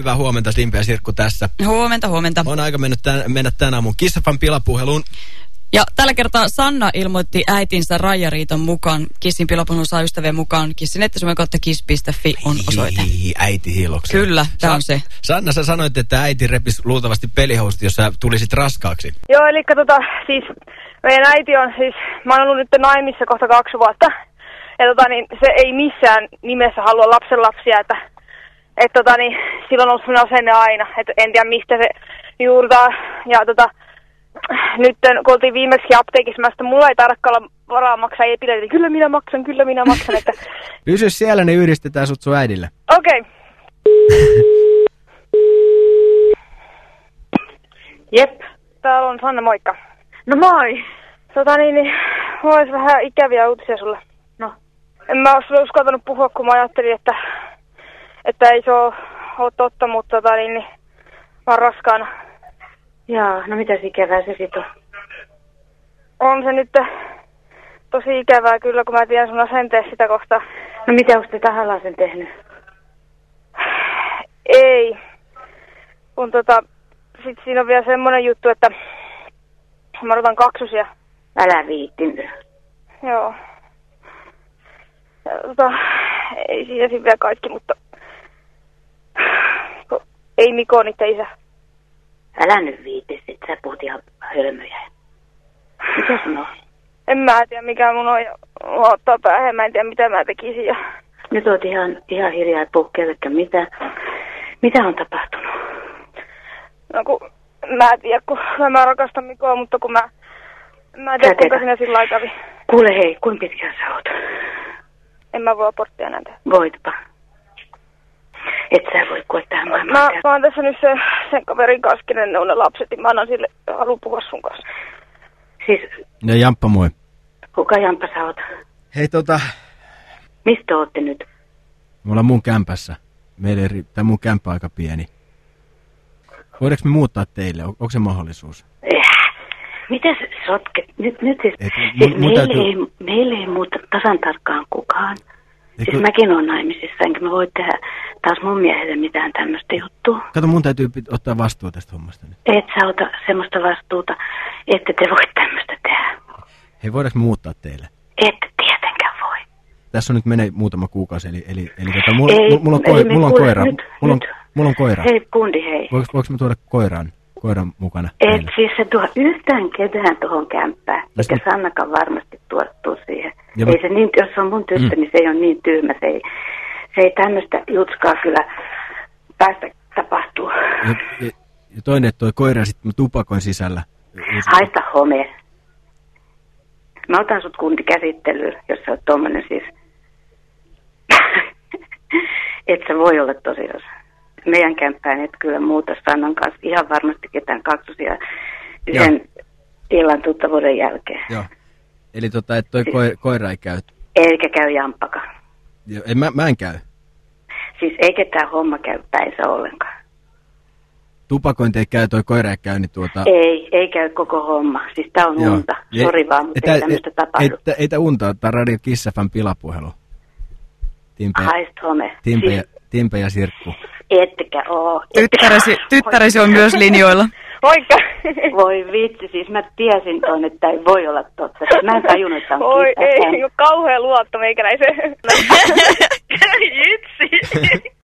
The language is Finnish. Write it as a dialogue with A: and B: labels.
A: Hyvää huomenta, Stimpe ja Sirkku tässä.
B: Huomenta, huomenta.
A: On aika mennyt tämän, mennä tänään mun Kissafan pilapuheluun.
B: Ja tällä kertaa Sanna ilmoitti äitinsä Rajariiton mukaan. Kissin pilapuhelun saa ystävien mukaan. Kissin nettisuomen kautta kiss.fi on osoite.
A: Hii, äiti hiiloksia.
B: Kyllä, tämä on se.
A: Sanna, sä sanoit, että äiti repisi luultavasti pelihousut, jos sä tulisit raskaaksi.
C: Joo, eli tota, siis meidän äiti on siis, mä oon ollut nyt naimissa kohta kaksi vuotta. Ja tota, niin se ei missään nimessä halua lapsen lapsia, että et, tota, niin, silloin on ollut sellainen asenne aina, että en tiedä mistä se juurtaa. Ja tota, nyt kun oltiin viimeksi apteekissa, mä sitten, mulla ei tarkkailla varaa maksaa epileitä. Kyllä minä maksan, kyllä minä maksan. Että...
A: Pysy siellä, niin yhdistetään sut sun äidille.
C: Okei. Okay.
D: Jep.
C: Täällä on Sanna, moikka.
D: No moi.
C: Tota niin, niin mulla olisi vähän ikäviä uutisia sulle.
D: No.
C: En mä ole sulle uskaltanut puhua, kun mä ajattelin, että, että ei se ole, ole totta, mutta tota niin, mä oon raskaana.
D: Jaa, no mitäs ikävää se sit on?
C: On se nyt tosi ikävää kyllä, kun mä tiedän sun asenteessa sitä kohtaa.
D: No mitä onko te tahallaan sen tehnyt?
C: Ei. Kun tota, sit siinä on vielä semmonen juttu, että mä odotan kaksosia.
D: Älä viittin.
C: Joo. Ja, tota, ei siinä siinä vielä kaikki, mutta Miko on niitä isä.
D: Älä nyt viitti, sit sä puhut ihan hölmöjä. Mitä sun on?
C: En mä tiedä mikä mun on ottaa päähän, mä en tiedä mitä mä tekisin. Ja...
D: Nyt oot ihan, ihan hiljaa, et puhu kellekään mitä. Mitä on tapahtunut?
C: No kun mä en tiedä, kun mä rakastan Mikoa, mutta kun mä, mä en tiedä kuinka siinä sillä kävi.
D: Kuule hei, kuinka pitkään sä oot?
C: En mä voi aborttia enää tehdä.
D: Voitpa. Et sä voi kuolla tähän
C: Mä, mä oon tässä nyt se, sen kaverin kanssa, kenen ne on ne lapset, niin mä annan sille, haluan puhua sun kanssa.
D: Siis,
A: Ja Jamppa moi.
D: kuka Jampa sä oot?
A: Hei tota,
D: Mistä ootte nyt?
A: me ollaan mun kämpässä. Meillä ei, tai mun kämppä aika pieni. Voidaanko me muuttaa teille? On, onko se mahdollisuus?
D: Äh, Mitäs sotket? Nyt, nyt siis,
A: Et mu-
D: siis
A: mun
D: meille,
A: täytyy-
D: ei, meille ei muuta tasan tarkkaan kukaan.
A: Eikö-
D: Siis mäkin olen naimisissa, enkä mä voi tehdä taas mun miehelle mitään tämmöistä juttua.
A: Kato, mun täytyy ottaa vastuu tästä hommasta nyt.
D: Et sä ota semmoista vastuuta, että te voi tämmöistä tehdä.
A: Hei, voidaanko muuttaa teille?
D: Ette tietenkään voi.
A: Tässä on nyt menee muutama kuukausi, eli, eli, eli tota, mulla,
D: Ei,
A: mulla, on, koi, mulla on koira.
D: nyt,
A: mulla, on,
D: nyt.
A: mulla on koira.
D: Hei kundi hei.
A: Voinko, voinko mä tuoda koiran, koiran mukana?
D: Et
A: teille?
D: siis se tuo yhtään ketään tuohon kämppään,
A: Tästä-
D: eikä Sannakaan varmasti tuoda tuu siihen.
A: Ja
D: ei
A: mä-
D: se niin, jos se on mun tyttö,
A: Mm.
D: niin se ei ole niin tyhmä. Se ei, ei tämmöistä jutskaa kyllä päästä tapahtuu.
A: Ja, ja, ja toinen, että toi koira sitten tupakoin sisällä.
D: Haista home. Mä otan sut kunti käsittelyyn, jos sä oot tommonen siis. et sä voi olla tosiaan. Meidän kämppään et kyllä muuta Sannan kanssa ihan varmasti ketään kaksosia yhden illan tuttavuuden jälkeen.
A: Joo. Eli tota, että toi koi, koira ei käy.
D: Eikä käy jamppakaan.
A: Jo, en, mä, mä en käy.
D: Siis eikä tämä homma käy päinsä ollenkaan.
A: Tupakointi ei käy, toi koira ei käy, niin tuota...
D: Ei, ei käy koko homma. Siis tää on
A: joo.
D: unta. Sori vaan, mutta ei tämmöistä tapahdu.
A: Ei, ei, ei unta, tää on Radio Kissafan pilapuhelu. Timpe,
D: Haist home.
A: Timpe, ja,
D: Siis
A: Timpe ja Sirkku.
D: ettekä oo.
B: Tyttäresi, tyttäresi on myös linjoilla.
C: Moikka!
D: Voi vitsi, siis mä tiesin ton, että ei voi olla totta. Siis mä en tajunnut, että on
C: Oi ei, kauhean luotto meikäläisen. Jytsi!